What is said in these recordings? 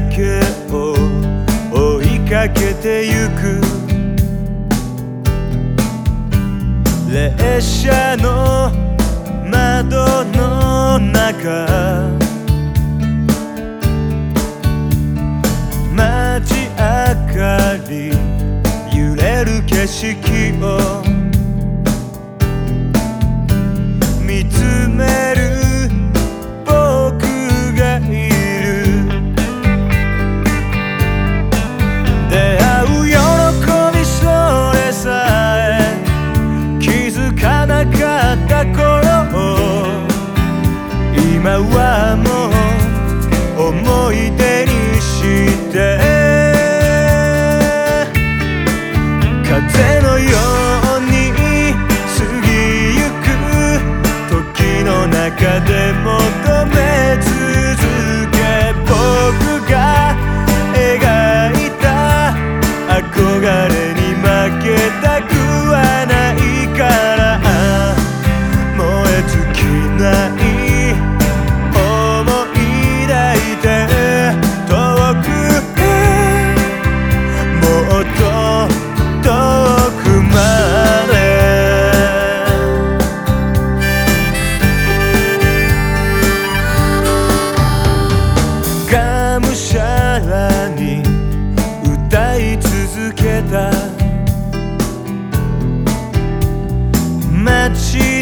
けを追いかけてゆく。列車の窓の中。街明かり揺れる景色を。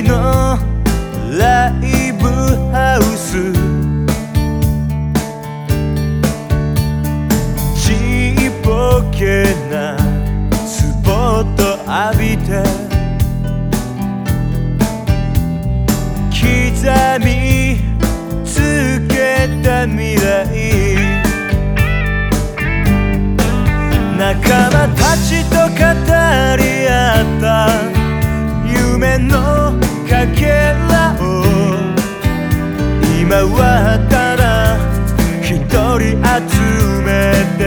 のライブハウス。ちっぽけなスポット浴びて。刻みつけた未来。仲間たちと語り集めて。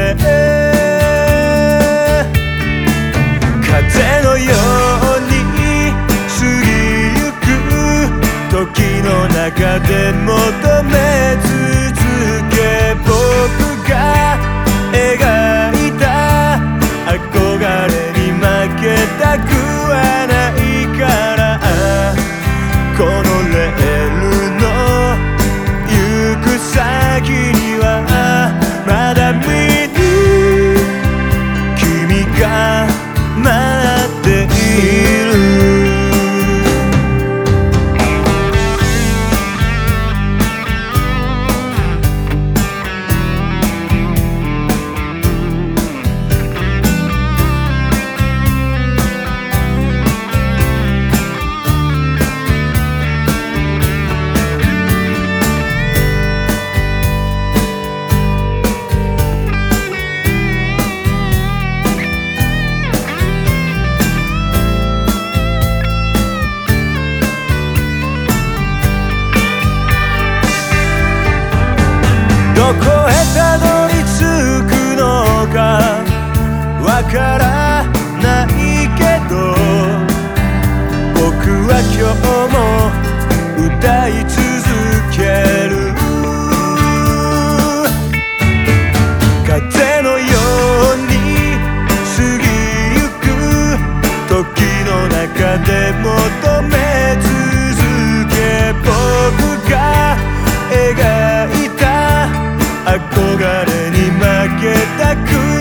風のように過ぎゆく時の中でもどこへたどり着くのかわからない誰に負けたく